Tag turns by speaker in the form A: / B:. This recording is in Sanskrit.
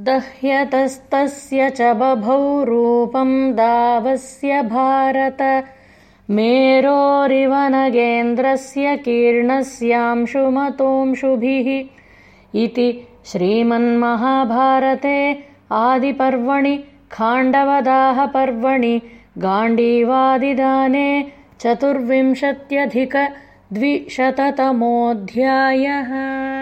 A: दह्यतस्तस्य च बभौ रूपं दावस्य भारत। मेरोरिवनगेन्द्रस्य कीर्णस्यांशुमतोंशुभिः इति श्रीमन्महाभारते आदिपर्वणि खाण्डवदाहपर्वणि गाण्डीवादिदाने चतुर्विंशत्यधिकद्विशततमोऽध्यायः।